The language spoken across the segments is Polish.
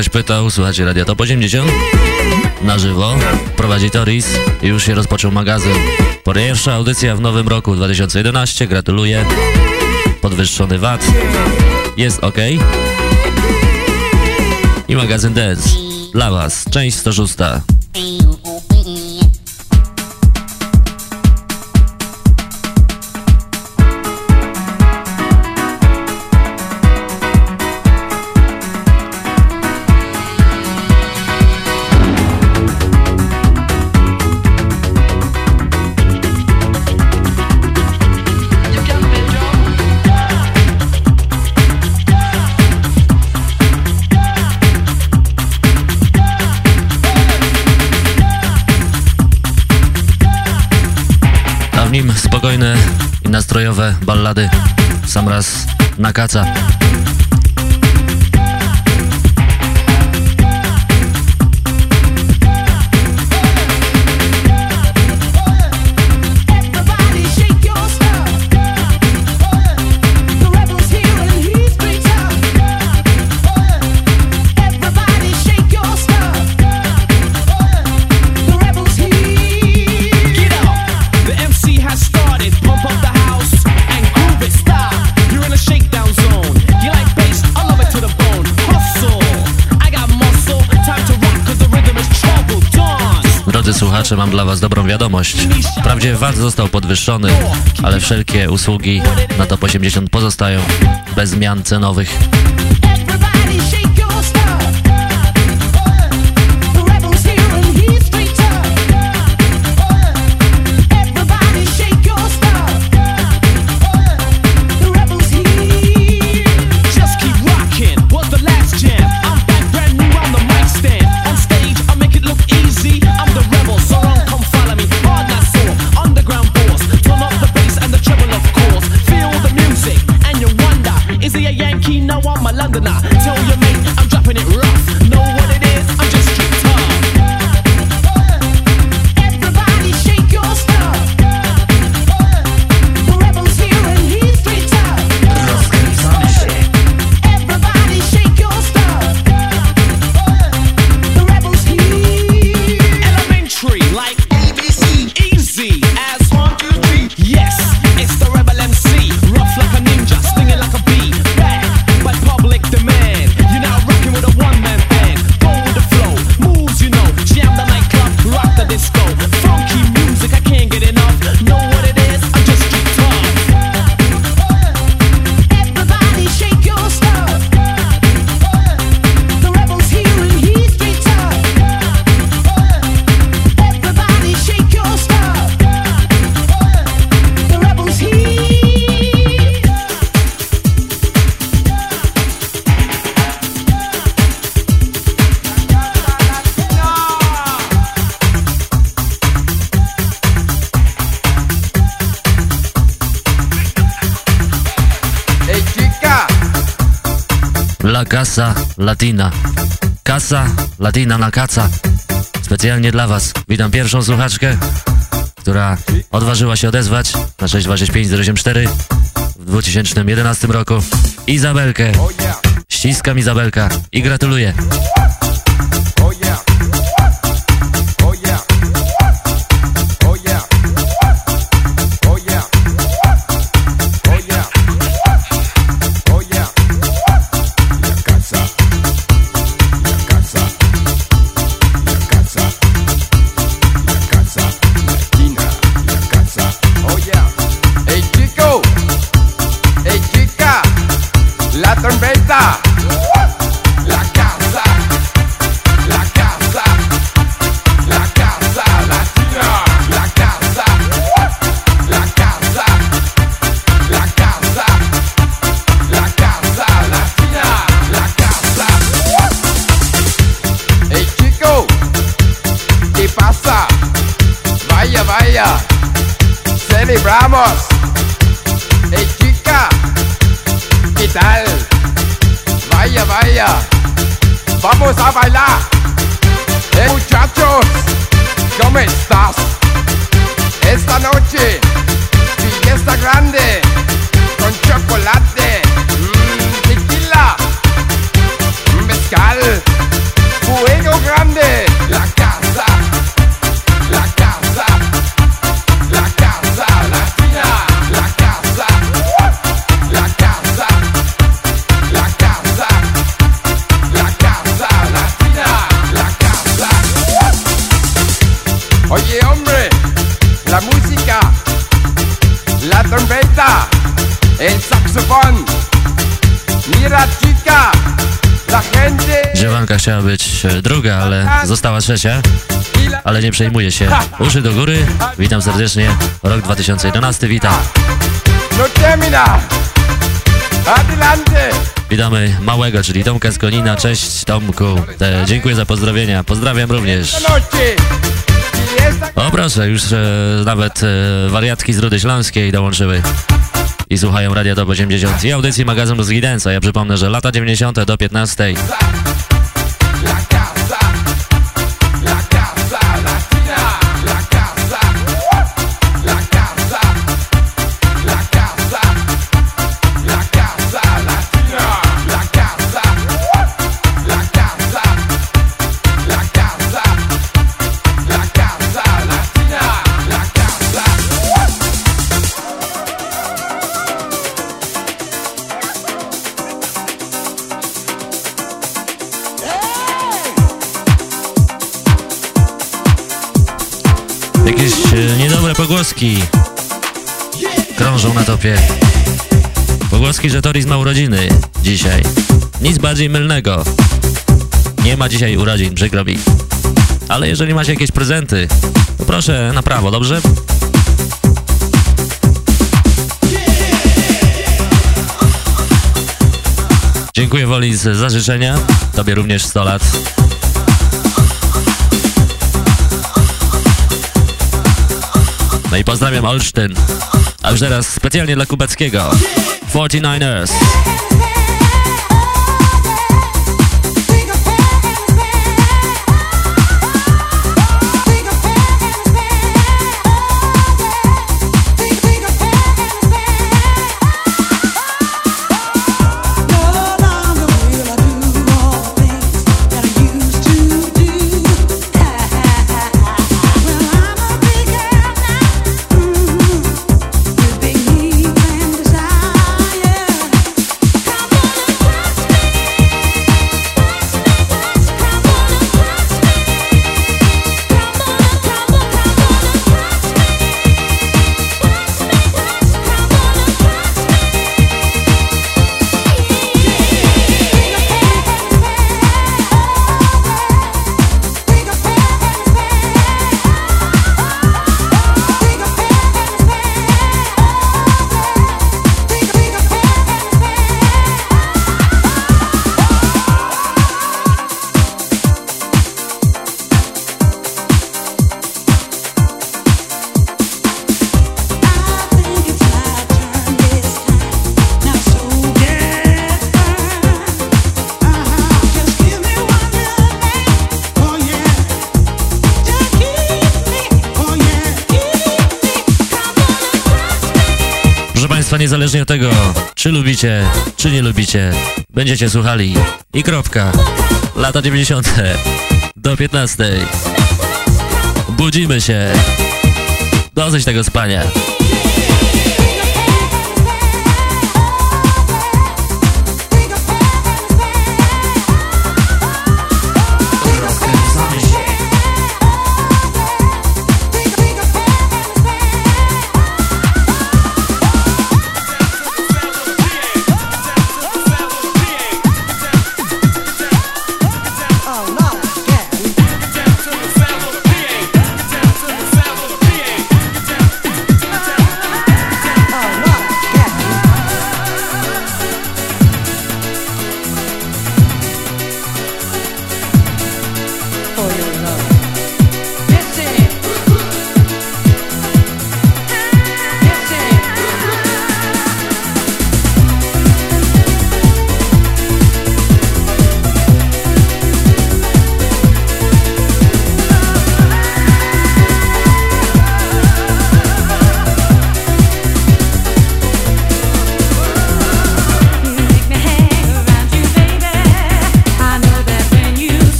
ktoś pytał, słuchajcie Radia Top 80 na żywo, prowadzi Toris i już się rozpoczął magazyn. Pierwsza audycja w nowym roku 2011, gratuluję. Podwyższony VAT, jest ok. I magazyn Dance dla Was, część 106. nastrojowe ballady. Sam raz na kaca. Słuchacze, mam dla Was dobrą wiadomość. Wprawdzie VAT został podwyższony, ale wszelkie usługi na top 80 pozostają bez zmian cenowych. Casa Latina. Casa Latina na kaca. Specjalnie dla Was. Witam pierwszą słuchaczkę, która odważyła się odezwać na 6265004 w 2011 roku. Izabelkę. Ściskam Izabelka i gratuluję. amigos. Chica, ¿qué tal? Vaya, vaya. Vamos a bailar. Trompeta, el saxofón, mira chica, la gente Dziewanka chciała być e, druga, ale została trzecia. Ale nie przejmuje się. Uszy do góry. Witam serdecznie. Rok 2011, witam. No termina. Adelante. Witamy małego, czyli Tomka z Konina. Cześć Tomku. E, dziękuję za pozdrowienia. Pozdrawiam również. O proszę, już e, nawet e, wariatki z Rudy Śląskiej dołączyły. I słuchają Radia Top 80 i audycji magazyn Muzyki Dance. A Ja przypomnę, że lata 90 do 15. pogłoski krążą na topie. Pogłoski, że Toris ma urodziny dzisiaj. Nic bardziej mylnego. Nie ma dzisiaj urodzin, przykro mi. Ale jeżeli macie jakieś prezenty, to proszę na prawo, dobrze? Dziękuję Woli za życzenia. Tobie również 100 lat. No i pozdrawiam Olsztyn. A już teraz specjalnie dla Kubackiego. 49ers. Lubicie, będziecie słuchali. I kropka. Lata 90. do 15. Budzimy się. Dosyć tego spania.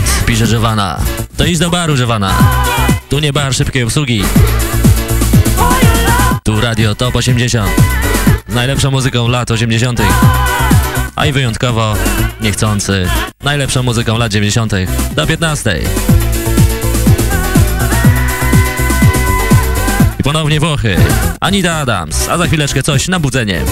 Obiad, pisze Żewana. To idź do baru, Żewana. Tu nie bar szybkiej obsługi. Tu radio Top 80. Z najlepszą muzyką lat 80. A i wyjątkowo, niechcący, najlepszą muzyką lat 90. do 15. I ponownie Włochy. Anita Adams, a za chwileczkę coś na budzenie.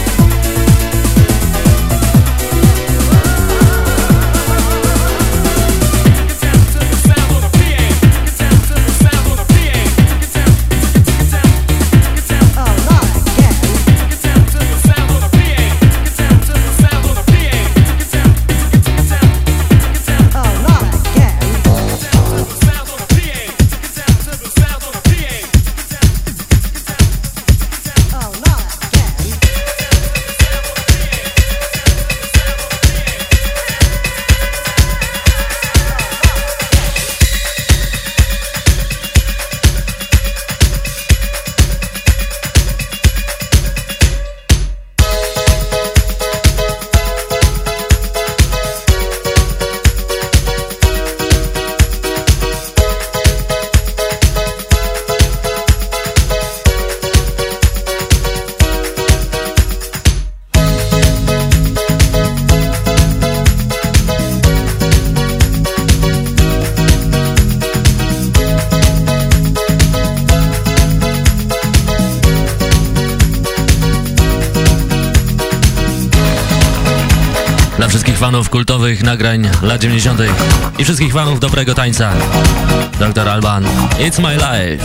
Kultowych nagrań lat 90. i wszystkich fanów dobrego tańca. Dr. Alban, It's My Life.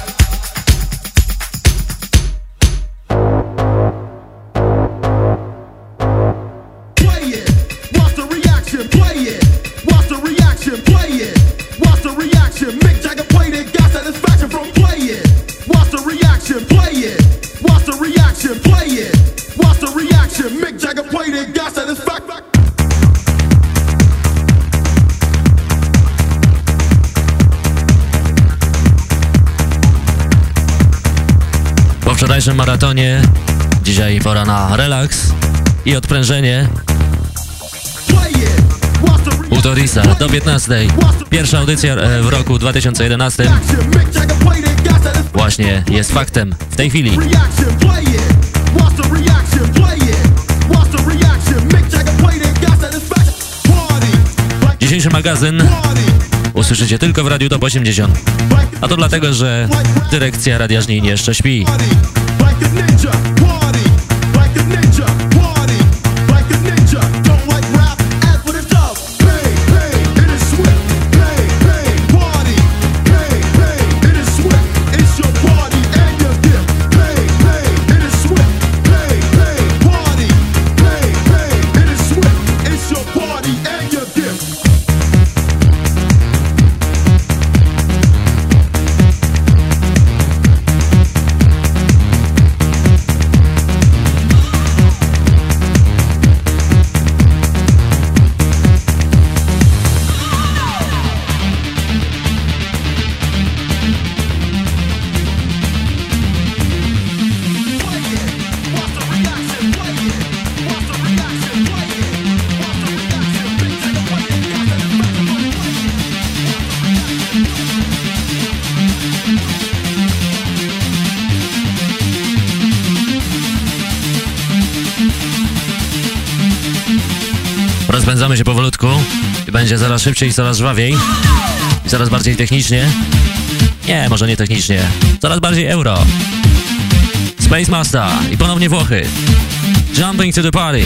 Wczorajszym maratonie, dzisiaj pora na relaks i odprężenie. Play it. Watch the reaction. U Torisa do 15. Pierwsza audycja e, w roku 2011 Mick Jagger played it. Got satisfaction. właśnie jest faktem w tej chwili. Dzisiejszy magazyn usłyszycie tylko w Radiu Top 80. A to dlatego, że dyrekcja Radia Żnin jeszcze śpi. Będzie szybciej coraz żwawiej i coraz bardziej technicznie. Nie, może nie technicznie, coraz bardziej euro. Space Master i ponownie Włochy. Jumping to the party.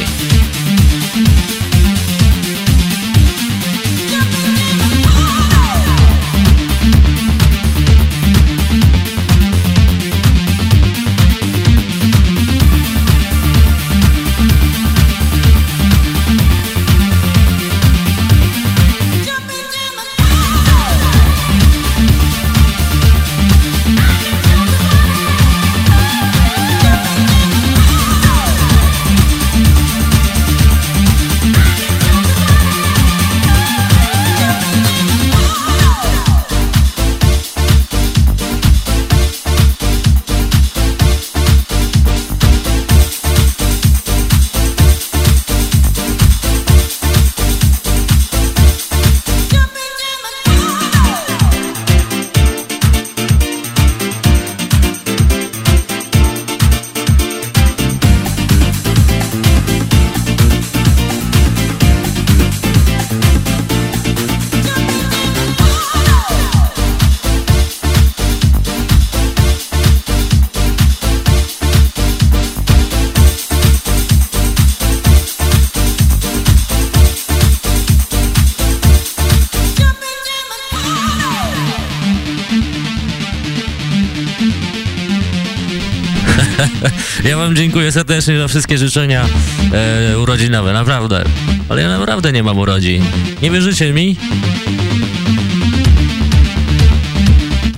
Dziękuję serdecznie za wszystkie życzenia e, urodzinowe, naprawdę. Ale ja naprawdę nie mam urodzin. Nie wierzycie mi?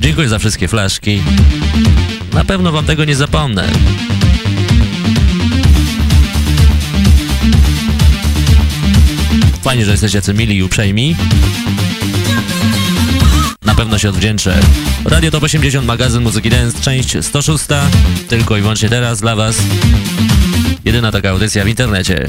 Dziękuję za wszystkie flaszki. Na pewno wam tego nie zapomnę. Fajnie, że jesteście tacy mili i uprzejmi. Pewno się odwdzięczę. Radio Top 80, magazyn Muzyki Dance, część 106. Tylko i wyłącznie teraz dla Was. Jedyna taka audycja w internecie.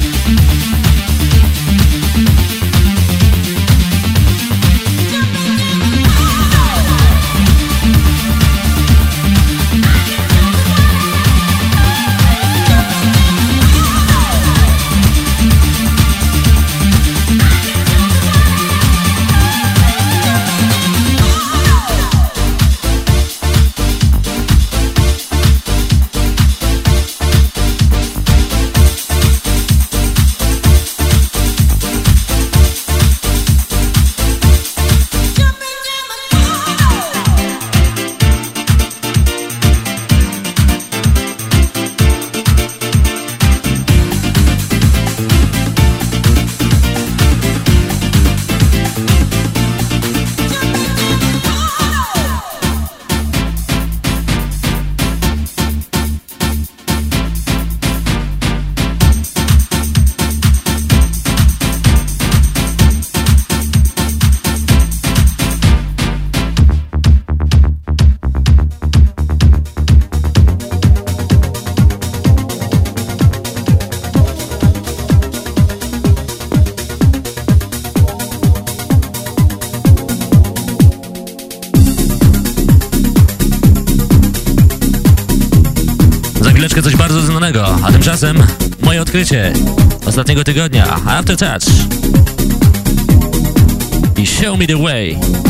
Odkrycie ostatniego tygodnia, After Touch. I Show Me The Way.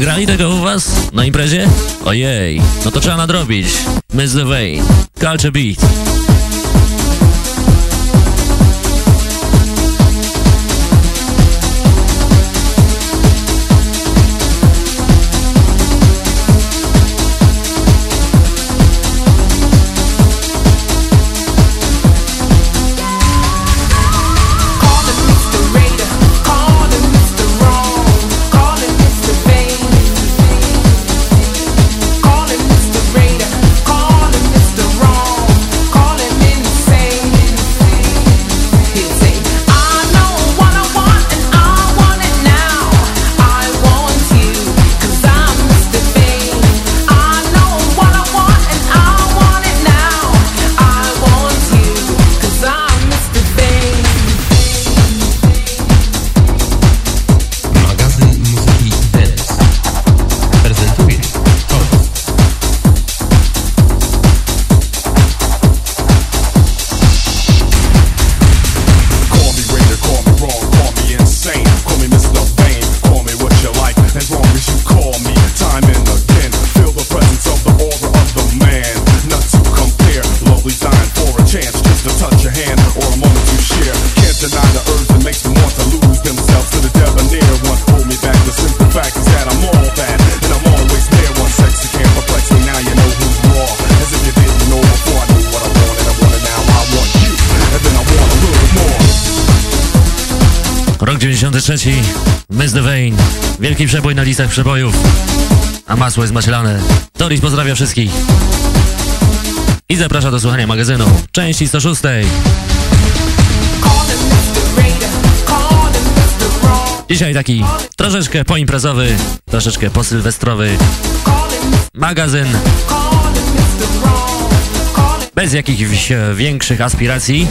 grali tak tego u was? Na imprezie? Ojej, no to trzeba nadrobić. Miss the Vein, Culture Beat. Taki przebój na listach przebojów. A masło jest maślane. Doris pozdrawia wszystkich. I zaprasza do słuchania magazynu. Części 106. Dzisiaj taki troszeczkę poimprezowy, troszeczkę posylwestrowy magazyn. Bez jakichś e, większych aspiracji.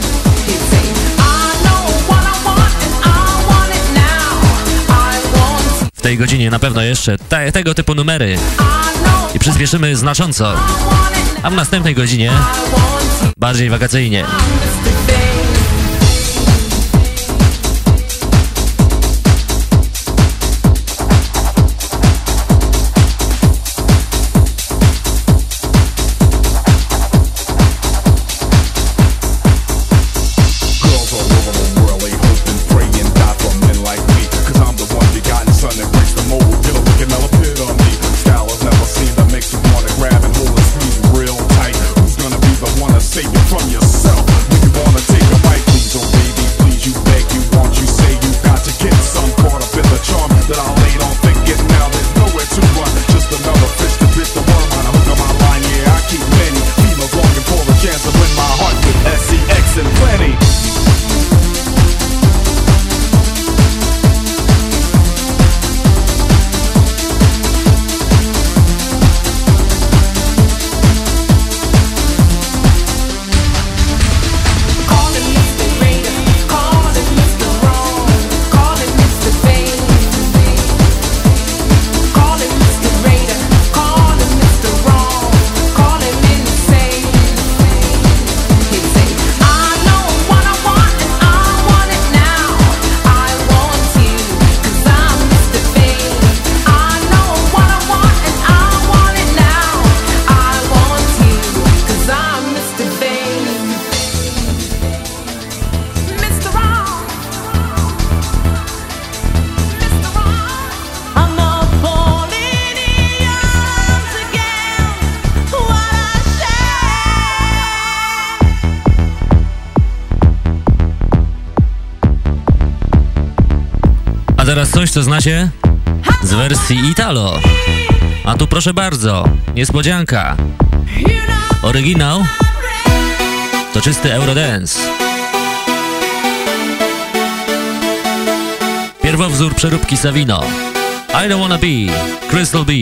tej godzinie na pewno jeszcze te, tego typu numery i przyspieszymy znacząco. A w następnej godzinie bardziej wakacyjnie. co znacie z wersji Italo. A tu proszę bardzo, niespodzianka. Oryginał to czysty Eurodance. Pierwowzór przeróbki Savino. I don't wanna be, Crystal B.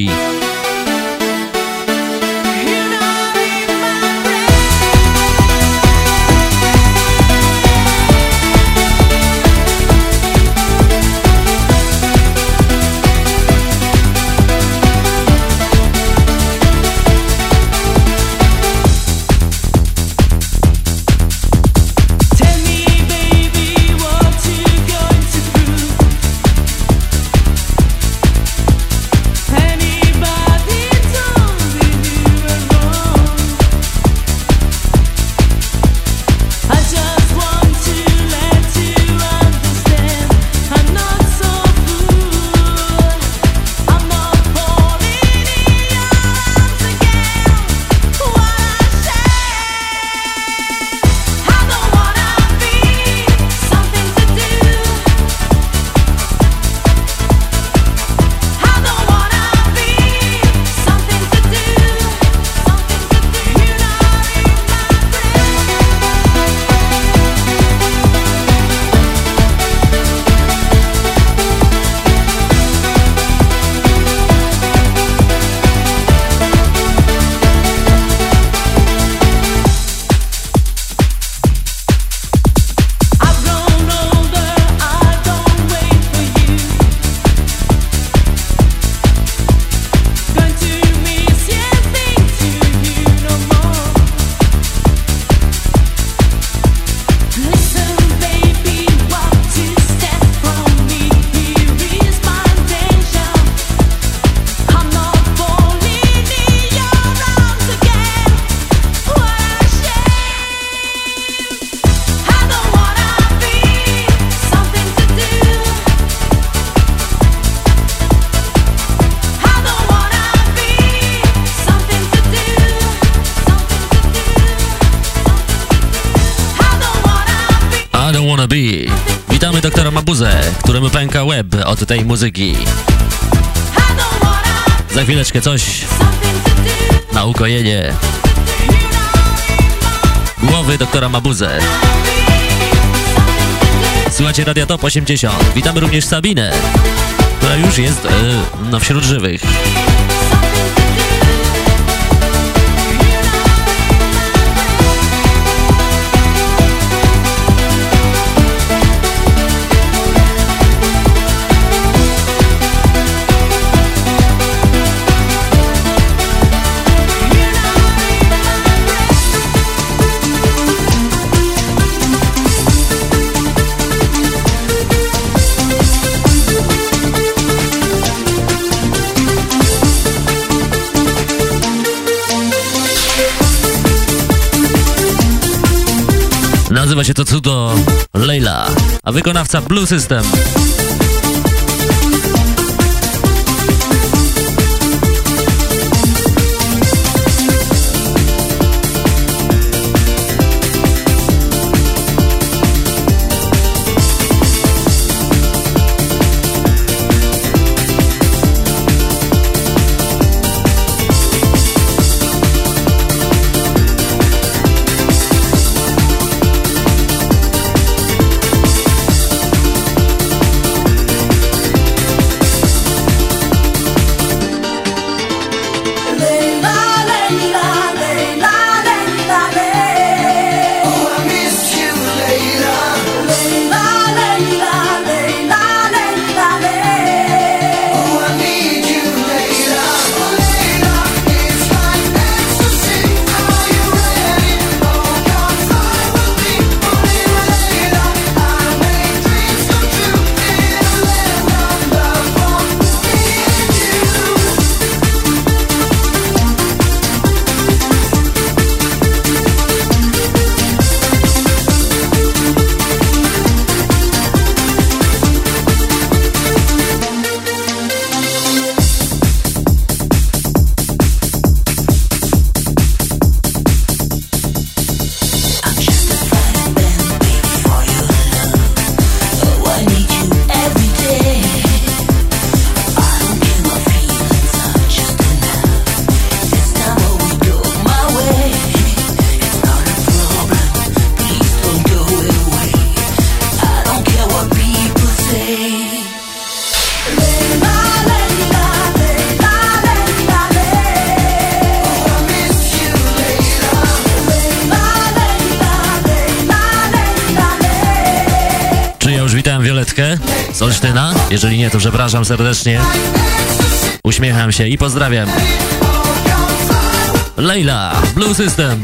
od tej muzyki. Za chwileczkę coś na ukojenie głowy doktora Mabuzę. Słuchajcie Radia Top 80. Witamy również Sabinę, która już jest e, no, wśród żywych. Się to cudo Leila, a wykonawca Blue System. Z Olsztyna? Jeżeli nie, to przepraszam serdecznie. Uśmiecham się i pozdrawiam. Leila, Blue System.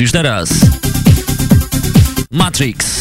już teraz. Matrix.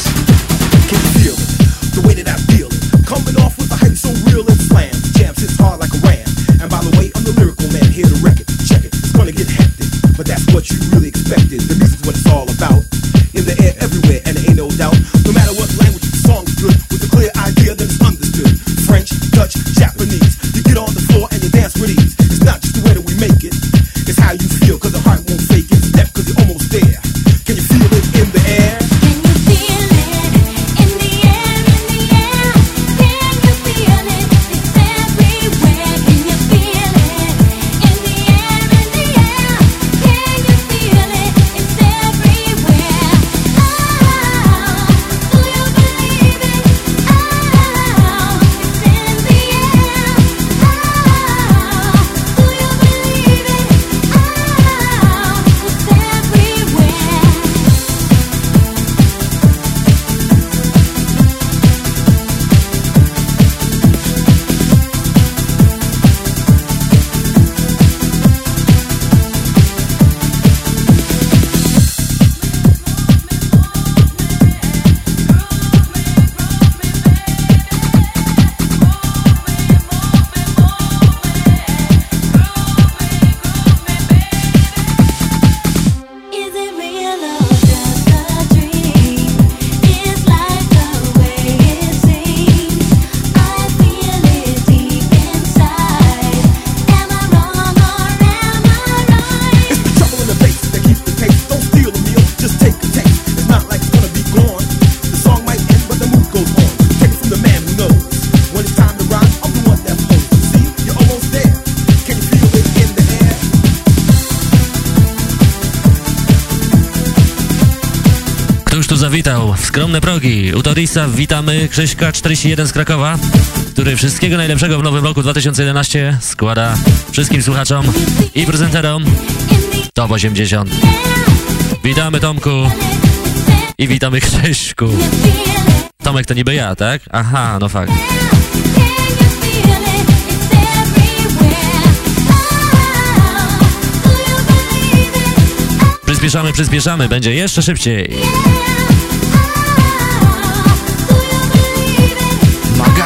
Witamy Krzyśka 41 z Krakowa, który wszystkiego najlepszego w nowym roku 2011 składa wszystkim słuchaczom i prezenterom Top 80. Witamy Tomku i witamy Krzyśku. Tomek to niby ja, tak? Aha, no fakt. Przyspieszamy, przyspieszamy, będzie jeszcze szybciej.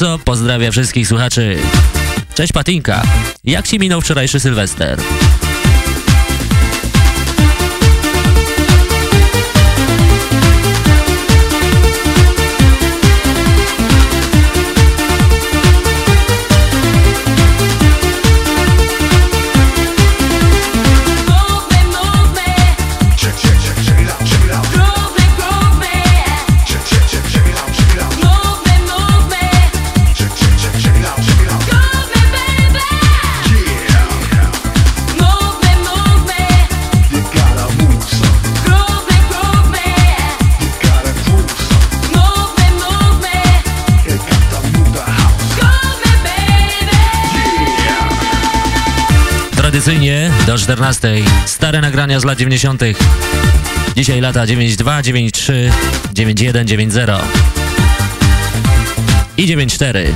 gorąco pozdrawia wszystkich słuchaczy. Cześć Patinka, jak Ci minął wczorajszy Sylwester? tradycyjnie do 14. Stare nagrania z lat 90. Dzisiaj lata 92, 93, 91, 90 i 94.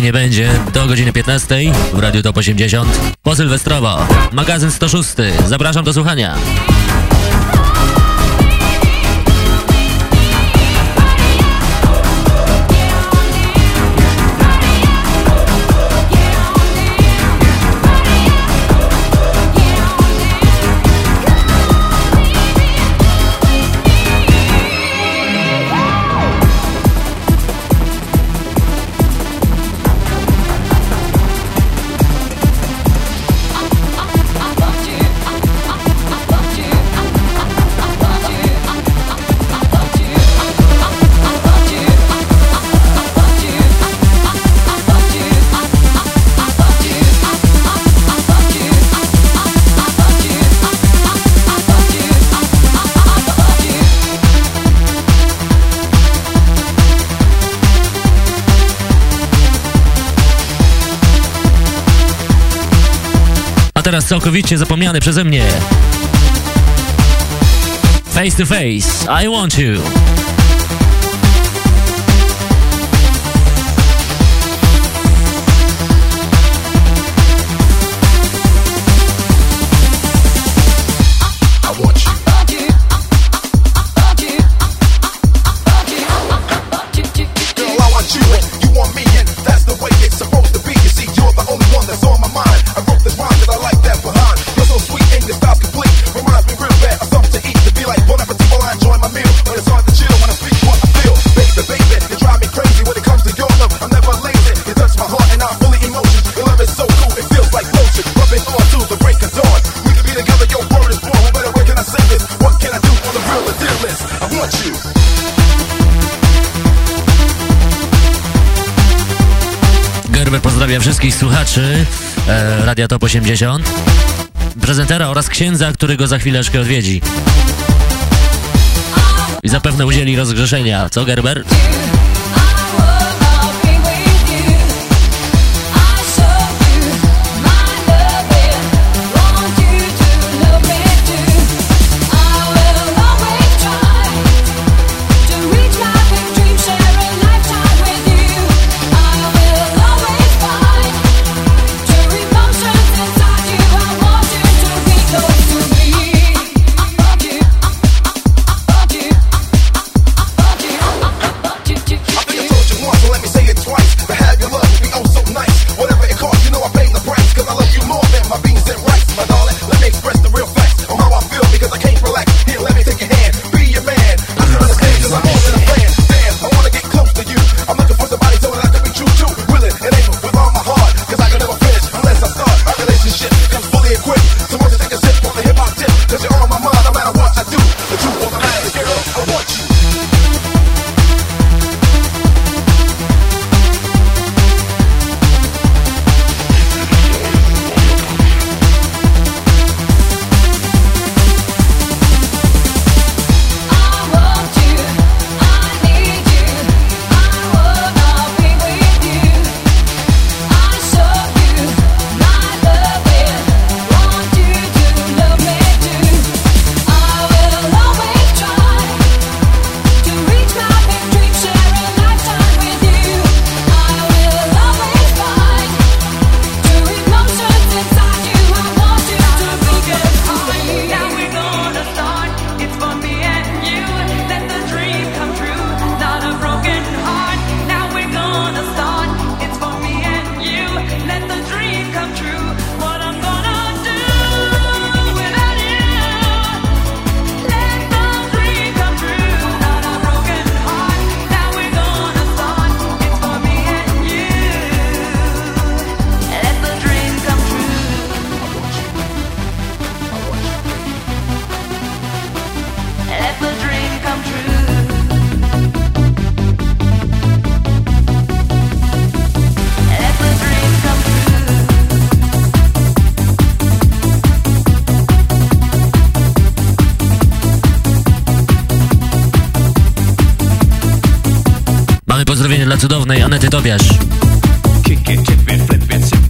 spokojnie będzie do godziny 15 w Radiu Top 80 po Sylwestrowo. Magazyn 106. Zapraszam do słuchania. A teraz całkowicie zapomniany przeze mnie. Face to face, I want you. Pozdrawiam wszystkich słuchaczy e, Radia Top 80, prezentera oraz księdza, który go za chwileczkę odwiedzi. I zapewne udzieli rozgrzeszenia, co Gerber?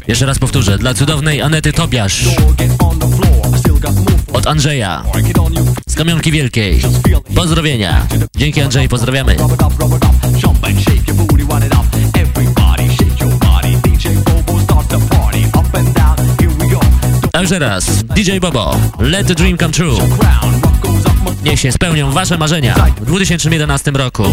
Jeszcze raz powtórzę, dla cudownej Anety Tobiasz od Andrzeja z Kamionki Wielkiej. Pozdrowienia. Dzięki Andrzej, pozdrawiamy. A już raz, DJ Bobo, Let the Dream Come True. Niech się spełnią Wasze marzenia w 2011 roku.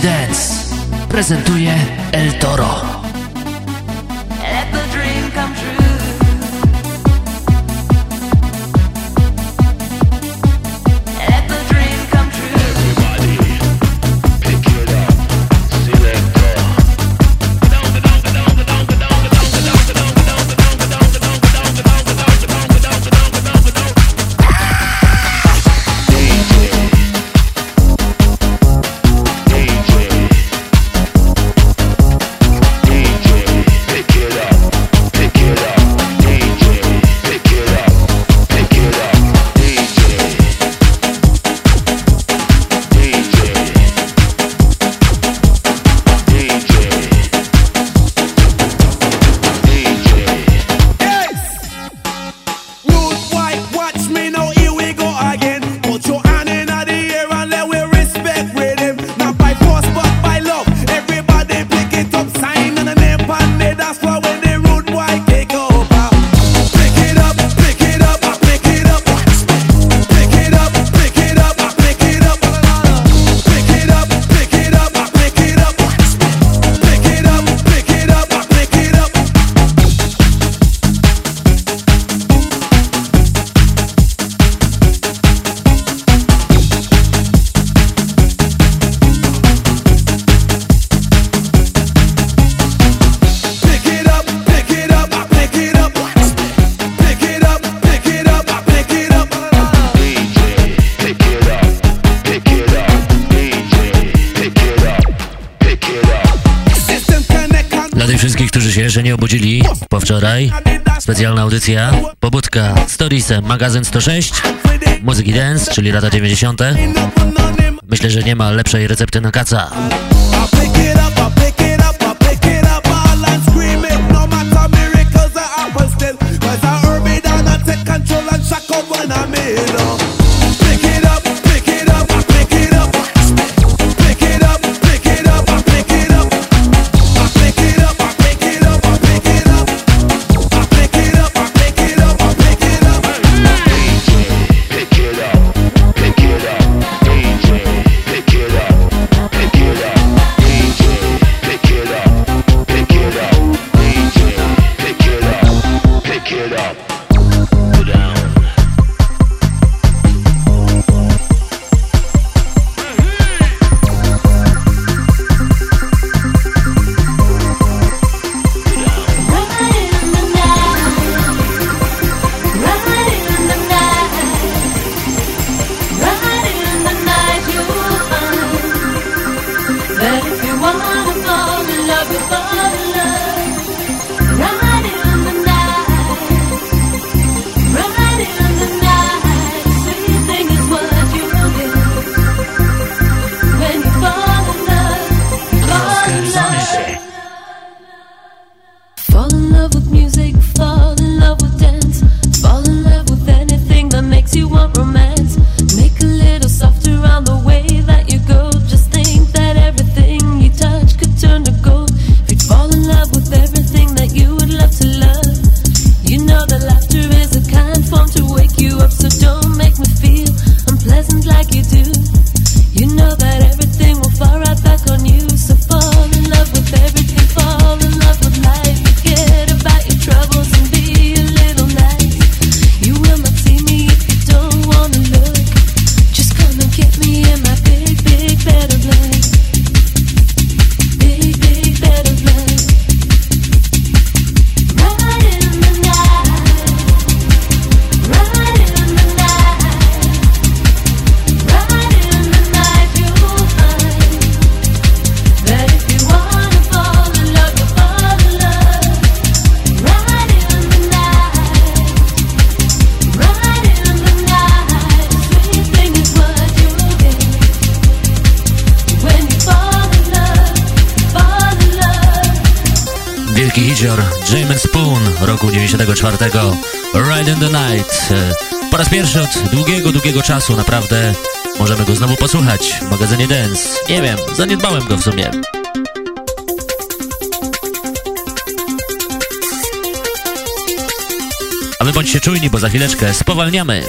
Dance prezentuje El Toro. Ci, którzy się jeszcze nie obudzili po wczoraj, specjalna audycja, pobudka, storiesem, magazyn 106, muzyki dance, czyli lata 90. Myślę, że nie ma lepszej recepty na kaca. Control and when I'm in 24 Ride in the Night. E, po raz pierwszy od długiego, długiego czasu naprawdę możemy go znowu posłuchać w magazynie Dance. Nie wiem, zaniedbałem go w sumie. A wy bądźcie czujni, bo za chwileczkę spowalniamy.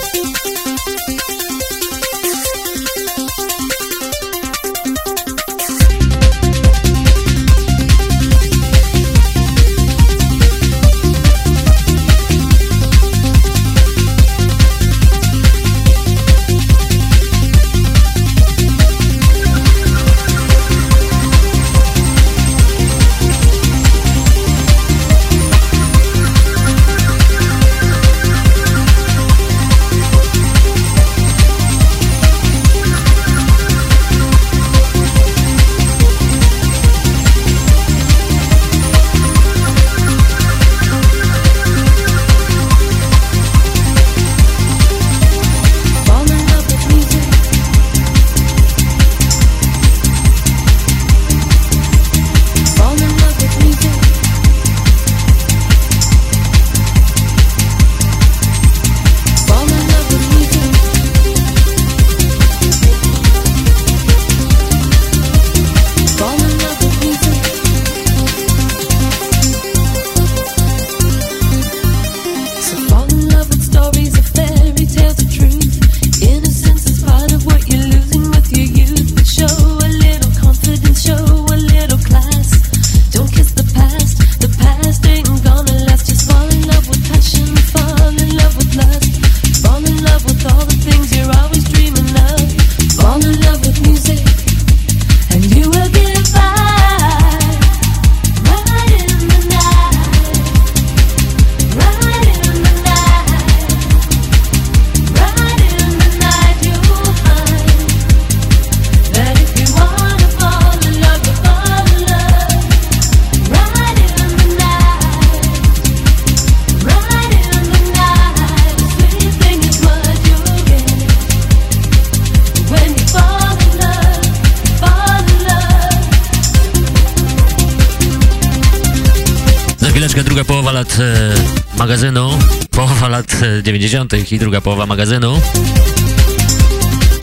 Lat e, 90. i druga połowa magazynu.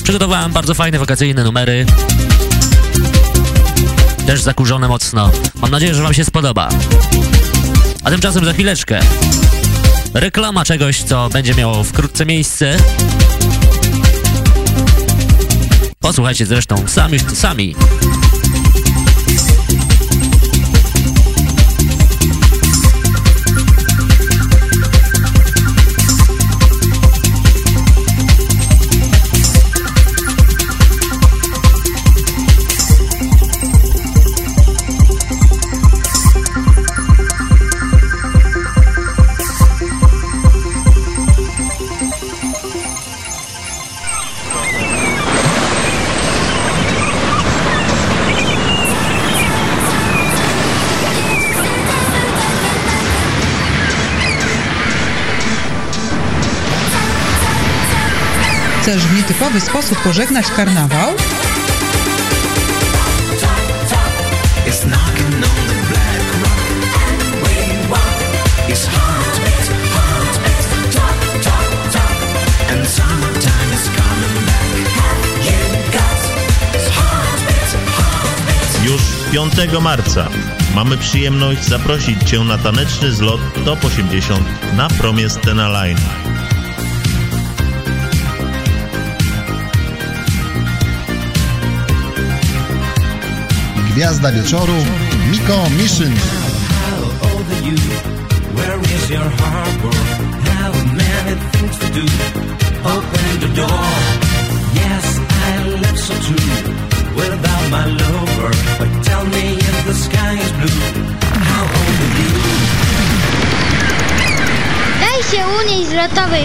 Przygotowałem bardzo fajne wakacyjne numery. Też zakurzone mocno. Mam nadzieję, że Wam się spodoba. A tymczasem za chwileczkę reklama czegoś, co będzie miało wkrótce miejsce. Posłuchajcie zresztą sami, sami. Have you got it's heartbeat, heartbeat? Już 5 marca mamy przyjemność zaprosić Cię na taneczny zlot Top 80 na promie Stena Line. I love so true. Without my lover, but tell me if the sky is blue. How old are you? Daj się unieść z lotowej